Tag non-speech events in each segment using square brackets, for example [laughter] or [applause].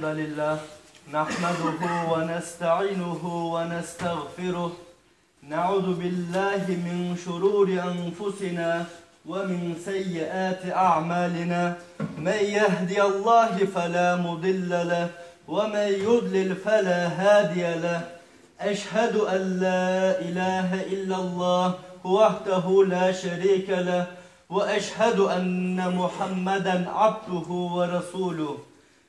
الحمد لله. نحمده ونستعينه ونستغفره. نعوذ بالله من شرور أنفسنا ومن سيئات أعمالنا. من يهدي الله فلا مضل له ومن يضلل فلا هادي له. أشهد أن لا إله إلا الله وحده لا شريك له وأشهد أن محمدا عبده ورسوله.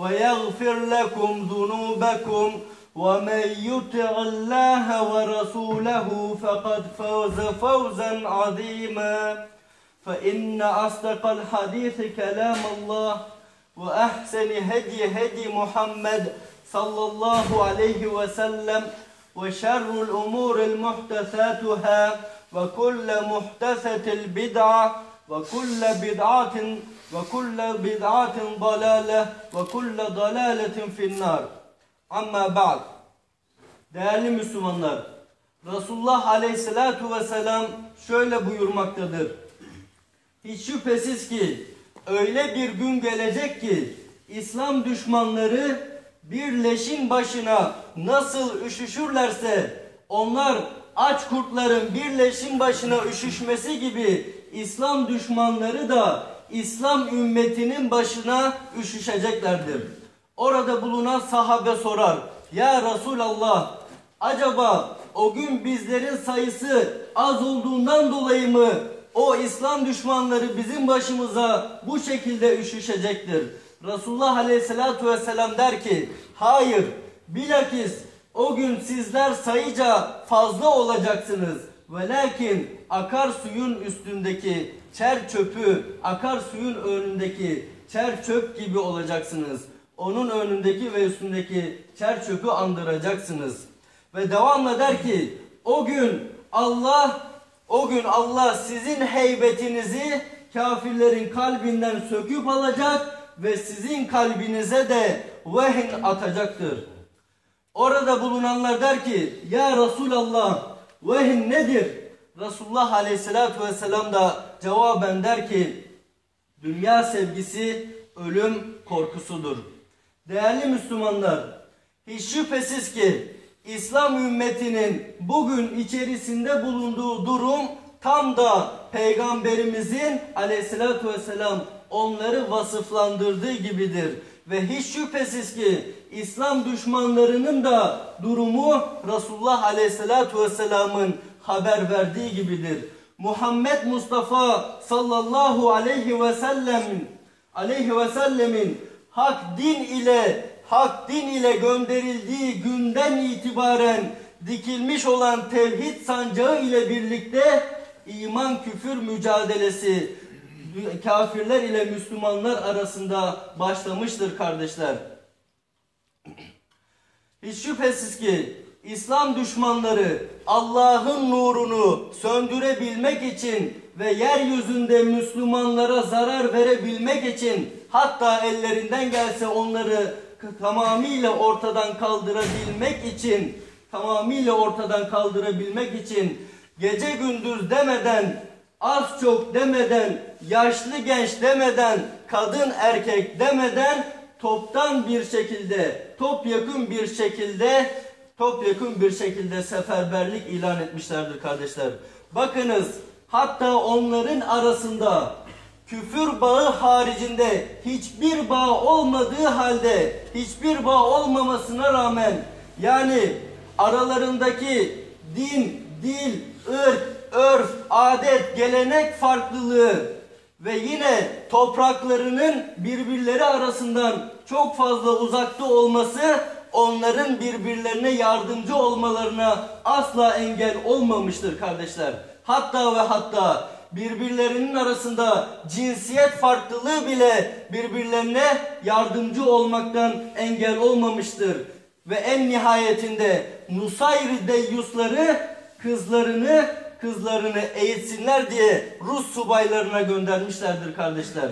ويغفر لكم ذنوبكم ومن يطع الله ورسوله فقد فوز فوزا عظيما. فإن أصدق الحديث كلام الله وأحسن هدي هدي محمد صلى الله عليه وسلم وشر الأمور المحدثاتها وكل محدثة البدعة وكل بدعة وكل بدعة ضلالة وكل ضلالة في النار Amma ba'd. Değerli Müslümanlar, Resulullah Aleyhisselatu Vesselam şöyle buyurmaktadır. Hiç şüphesiz ki öyle bir gün gelecek ki İslam düşmanları bir leşin başına nasıl üşüşürlerse onlar aç kurtların bir leşin başına üşüşmesi gibi İslam düşmanları da İslam ümmetinin başına üşüşeceklerdir. Orada bulunan sahabe sorar. Ya Resulallah acaba o gün bizlerin sayısı az olduğundan dolayı mı o İslam düşmanları bizim başımıza bu şekilde üşüşecektir? Resulullah Aleyhisselatü Vesselam der ki hayır bilakis o gün sizler sayıca fazla olacaksınız. Ve lakin akar suyun üstündeki çer çöpü akar suyun önündeki çer çöp gibi olacaksınız onun önündeki ve üstündeki çer çöpü andıracaksınız. Ve devamla der ki o gün Allah o gün Allah sizin heybetinizi kafirlerin kalbinden söküp alacak ve sizin kalbinize de vehin atacaktır. Orada bulunanlar der ki ya Resulallah vehin nedir? Resulullah aleyhissalatü vesselam da cevaben der ki dünya sevgisi ölüm korkusudur. Değerli Müslümanlar, hiç şüphesiz ki İslam ümmetinin bugün içerisinde bulunduğu durum tam da Peygamberimizin aleyhissalatü vesselam onları vasıflandırdığı gibidir. Ve hiç şüphesiz ki İslam düşmanlarının da durumu Resulullah aleyhissalatü vesselamın haber verdiği gibidir. Muhammed Mustafa sallallahu aleyhi ve sellemin aleyhi ve sellemin hak din ile hak din ile gönderildiği günden itibaren dikilmiş olan tevhid sancağı ile birlikte iman küfür mücadelesi kafirler ile Müslümanlar arasında başlamıştır kardeşler. Hiç şüphesiz ki İslam düşmanları Allah'ın nurunu söndürebilmek için ve yeryüzünde Müslümanlara zarar verebilmek için hatta ellerinden gelse onları tamamıyla ortadan kaldırabilmek için tamamıyla ortadan kaldırabilmek için gece gündüz demeden az çok demeden yaşlı genç demeden kadın erkek demeden toptan bir şekilde topyekun bir şekilde topyekun bir şekilde seferberlik ilan etmişlerdir kardeşler. Bakınız hatta onların arasında küfür bağı haricinde hiçbir bağ olmadığı halde hiçbir bağ olmamasına rağmen yani aralarındaki din, dil, ırk, örf, adet, gelenek farklılığı ve yine topraklarının birbirleri arasından çok fazla uzakta olması onların birbirlerine yardımcı olmalarına asla engel olmamıştır kardeşler. Hatta ve hatta birbirlerinin arasında cinsiyet farklılığı bile birbirlerine yardımcı olmaktan engel olmamıştır. Ve en nihayetinde Nusayr deyyusları kızlarını kızlarını eğitsinler diye Rus subaylarına göndermişlerdir kardeşler.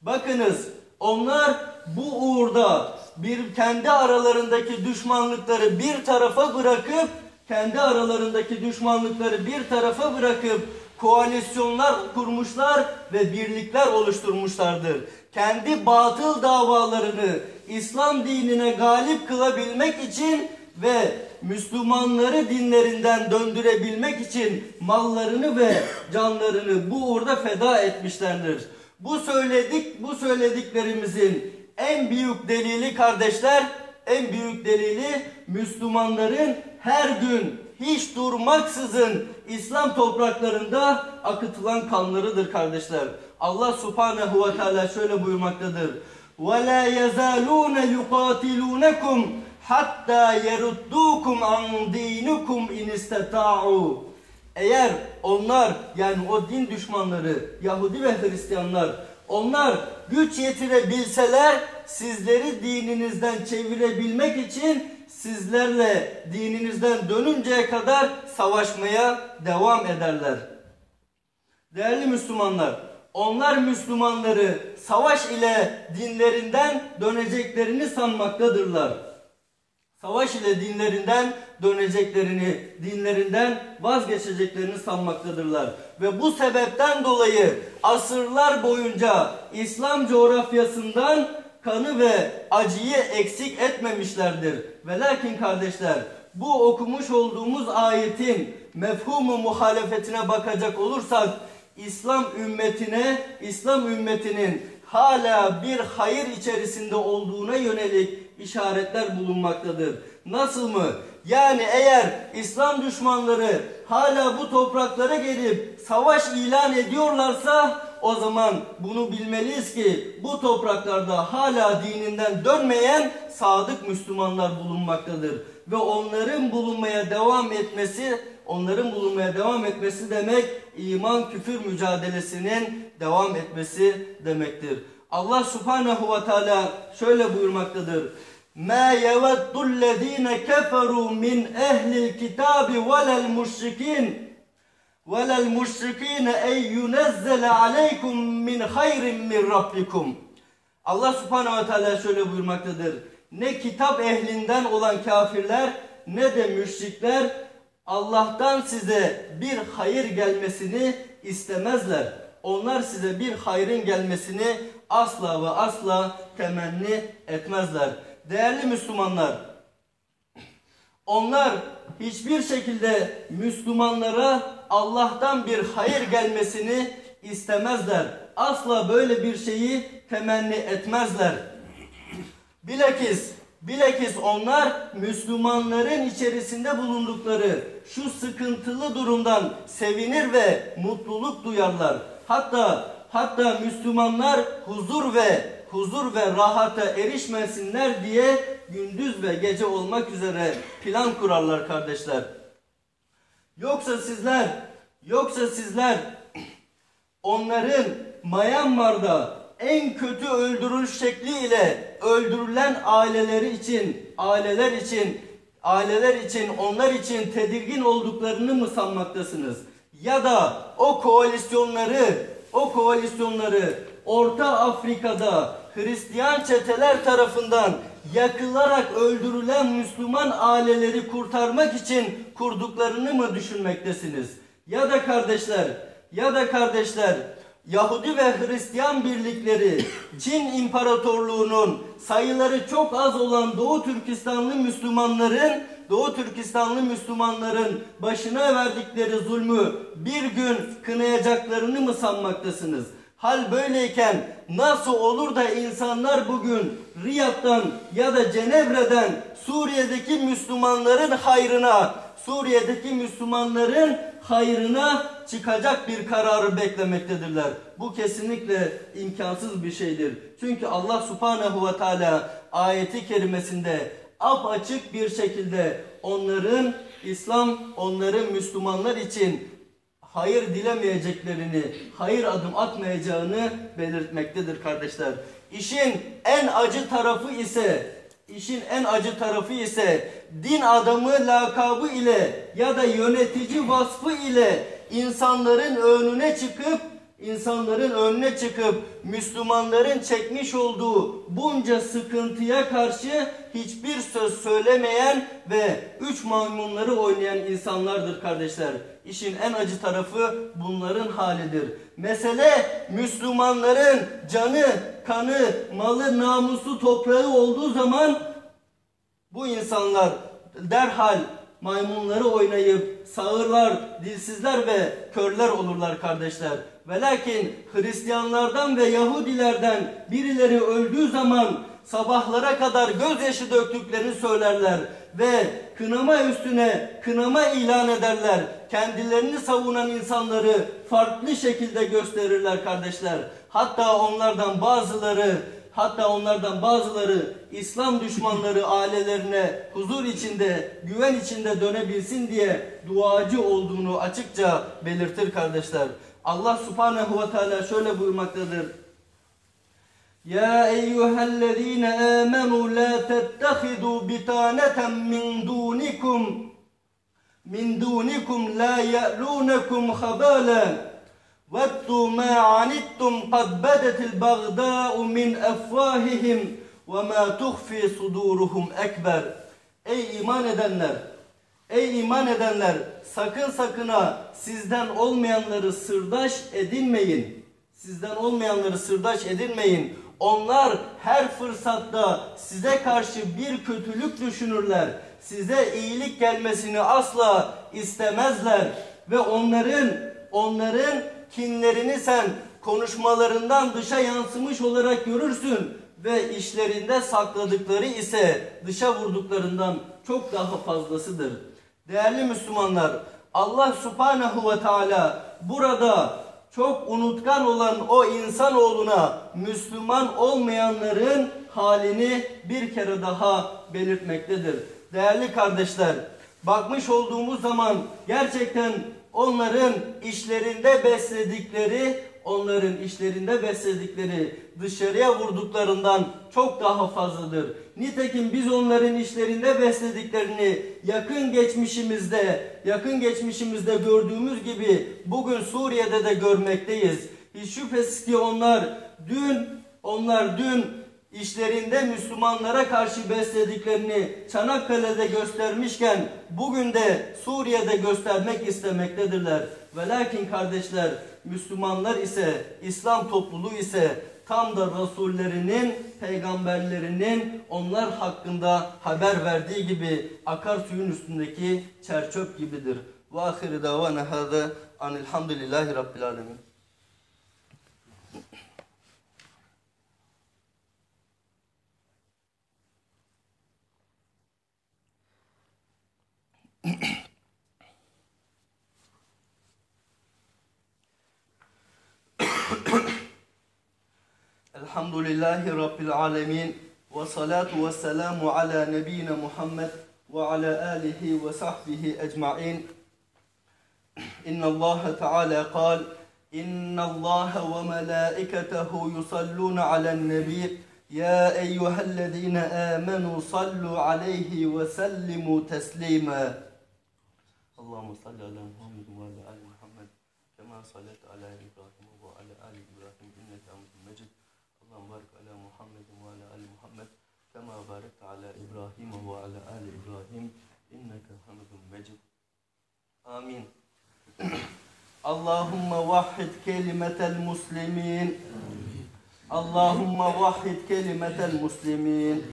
Bakınız onlar bu uğurda bir kendi aralarındaki düşmanlıkları bir tarafa bırakıp kendi aralarındaki düşmanlıkları bir tarafa bırakıp koalisyonlar kurmuşlar ve birlikler oluşturmuşlardır. Kendi batıl davalarını İslam dinine galip kılabilmek için ve Müslümanları dinlerinden döndürebilmek için mallarını ve canlarını bu uğurda feda etmişlerdir. Bu söyledik, bu söylediklerimizin en büyük delili kardeşler, en büyük delili Müslümanların her gün hiç durmaksızın İslam topraklarında akıtılan kanlarıdır kardeşler. Allah subhanehu ve teala şöyle buyurmaktadır. وَلَا يَزَالُونَ يُقَاتِلُونَكُمْ hatta yeruddukum an dinukum in istata'u. Eğer onlar yani o din düşmanları Yahudi ve Hristiyanlar onlar güç yetirebilseler sizleri dininizden çevirebilmek için sizlerle dininizden dönünceye kadar savaşmaya devam ederler. Değerli Müslümanlar, onlar Müslümanları savaş ile dinlerinden döneceklerini sanmaktadırlar. Savaş ile dinlerinden döneceklerini, dinlerinden vazgeçeceklerini sanmaktadırlar. Ve bu sebepten dolayı asırlar boyunca İslam coğrafyasından kanı ve acıyı eksik etmemişlerdir. Ve lakin kardeşler bu okumuş olduğumuz ayetin mefhumu muhalefetine bakacak olursak İslam ümmetine, İslam ümmetinin hala bir hayır içerisinde olduğuna yönelik işaretler bulunmaktadır. Nasıl mı? Yani eğer İslam düşmanları hala bu topraklara gelip savaş ilan ediyorlarsa o zaman bunu bilmeliyiz ki bu topraklarda hala dininden dönmeyen sadık Müslümanlar bulunmaktadır. Ve onların bulunmaya devam etmesi, onların bulunmaya devam etmesi demek iman küfür mücadelesinin devam etmesi demektir. Allah subhanehu ve teala şöyle buyurmaktadır. مَا يَوَدُّ الَّذ۪ينَ كَفَرُوا مِنْ اَهْلِ الْكِتَابِ وَلَا الْمُشْرِكِينَ وَلَا الْمُشْرِكِينَ اَنْ يُنَزَّلَ عَلَيْكُمْ مِنْ خَيْرٍ مِنْ رَبِّكُمْ Allah subhanehu ve teala şöyle buyurmaktadır. Ne kitap ehlinden olan kafirler ne de müşrikler Allah'tan size bir hayır gelmesini istemezler. Onlar size bir hayrın gelmesini asla ve asla temenni etmezler. Değerli Müslümanlar, onlar hiçbir şekilde Müslümanlara Allah'tan bir hayır gelmesini istemezler. Asla böyle bir şeyi temenni etmezler. Bilakis, bilakis onlar Müslümanların içerisinde bulundukları şu sıkıntılı durumdan sevinir ve mutluluk duyarlar. Hatta hatta Müslümanlar huzur ve huzur ve rahata erişmesinler diye gündüz ve gece olmak üzere plan kurarlar kardeşler. Yoksa sizler, yoksa sizler onların Myanmar'da en kötü öldürülüş şekliyle öldürülen aileleri için, aileler için, aileler için, onlar için tedirgin olduklarını mı sanmaktasınız? Ya da o koalisyonları, o koalisyonları Orta Afrika'da Hristiyan çeteler tarafından yakılarak öldürülen Müslüman aileleri kurtarmak için kurduklarını mı düşünmektesiniz? Ya da kardeşler, ya da kardeşler Yahudi ve Hristiyan birlikleri Çin İmparatorluğu'nun sayıları çok az olan Doğu Türkistanlı Müslümanların Doğu Türkistanlı Müslümanların başına verdikleri zulmü bir gün kınayacaklarını mı sanmaktasınız? Hal böyleyken nasıl olur da insanlar bugün Riyad'dan ya da Cenevre'den Suriye'deki Müslümanların hayrına Suriye'deki Müslümanların hayrına çıkacak bir kararı beklemektedirler. Bu kesinlikle imkansız bir şeydir. Çünkü Allah subhanehu ve teala ayeti kerimesinde apaçık bir şekilde onların İslam, onların Müslümanlar için hayır dilemeyeceklerini, hayır adım atmayacağını belirtmektedir kardeşler. İşin en acı tarafı ise işin en acı tarafı ise din adamı lakabı ile ya da yönetici vasfı ile insanların önüne çıkıp insanların önüne çıkıp Müslümanların çekmiş olduğu bunca sıkıntıya karşı hiçbir söz söylemeyen ve üç maymunları oynayan insanlardır kardeşler. İşin en acı tarafı bunların halidir. Mesele Müslümanların canı, kanı, malı, namusu, toprağı olduğu zaman bu insanlar derhal maymunları oynayıp sağırlar, dilsizler ve körler olurlar kardeşler. Ve lakin Hristiyanlardan ve Yahudilerden birileri öldüğü zaman sabahlara kadar gözyaşı döktüklerini söylerler ve kınama üstüne kınama ilan ederler. Kendilerini savunan insanları farklı şekilde gösterirler kardeşler. Hatta onlardan bazıları Hatta onlardan bazıları İslam düşmanları ailelerine huzur içinde, güven içinde dönebilsin diye duacı olduğunu açıkça belirtir kardeşler. Allah subhanehu ve teala şöyle buyurmaktadır. Ya eyyühellezine amenu la tettehidu bitaneten min dunikum min dunikum la ye'lunekum habalen وَدُّوا مَا عَنِتُّمْ قَدْ بَدَتِ الْبَغْدَاءُ مِنْ أَفْوَاهِهِمْ وَمَا تُخْفِي صُدُورُهُمْ ekber. Ey iman edenler! Ey iman edenler! Sakın sakına sizden olmayanları sırdaş edinmeyin. Sizden olmayanları sırdaş edinmeyin. Onlar her fırsatta size karşı bir kötülük düşünürler. Size iyilik gelmesini asla istemezler ve onların onların kinlerini sen konuşmalarından dışa yansımış olarak görürsün ve işlerinde sakladıkları ise dışa vurduklarından çok daha fazlasıdır. Değerli Müslümanlar, Allah subhanehu ve teala burada çok unutkan olan o insanoğluna Müslüman olmayanların halini bir kere daha belirtmektedir. Değerli kardeşler, bakmış olduğumuz zaman gerçekten onların işlerinde besledikleri, onların işlerinde besledikleri dışarıya vurduklarından çok daha fazladır. Nitekim biz onların işlerinde beslediklerini yakın geçmişimizde, yakın geçmişimizde gördüğümüz gibi bugün Suriye'de de görmekteyiz. Hiç şüphesiz ki onlar dün, onlar dün işlerinde Müslümanlara karşı beslediklerini Çanakkale'de göstermişken bugün de Suriye'de göstermek istemektedirler. Ve lakin kardeşler Müslümanlar ise İslam topluluğu ise tam da Resullerinin, peygamberlerinin onlar hakkında haber verdiği gibi akarsuyun üstündeki çerçöp gibidir. Ve ahiri davana hâzâ anilhamdülillahi rabbil alemin. [coughs] Elhamdülillahi Rabbil alemin ve salatu ve selamu ala nebiyyina Muhammed ve ala alihi ve sahbihi ecma'in. İnna Allah Teala kal İnna Allah ve melaiketehu yusalluna alen nebi Ya eyyühellezine amenu sallu اللهم صل على محمد وعلى آل محمد كما صليت على إبراهيم وعلى آل إبراهيم إنك حميد مجيد. اللهم بارك على محمد وعلى آل محمد كما باركت على إبراهيم وعلى آل إبراهيم إنك حميد مجيد. آمين. اللهم وحد كلمة المسلمين. اللهم وحد كلمة المسلمين.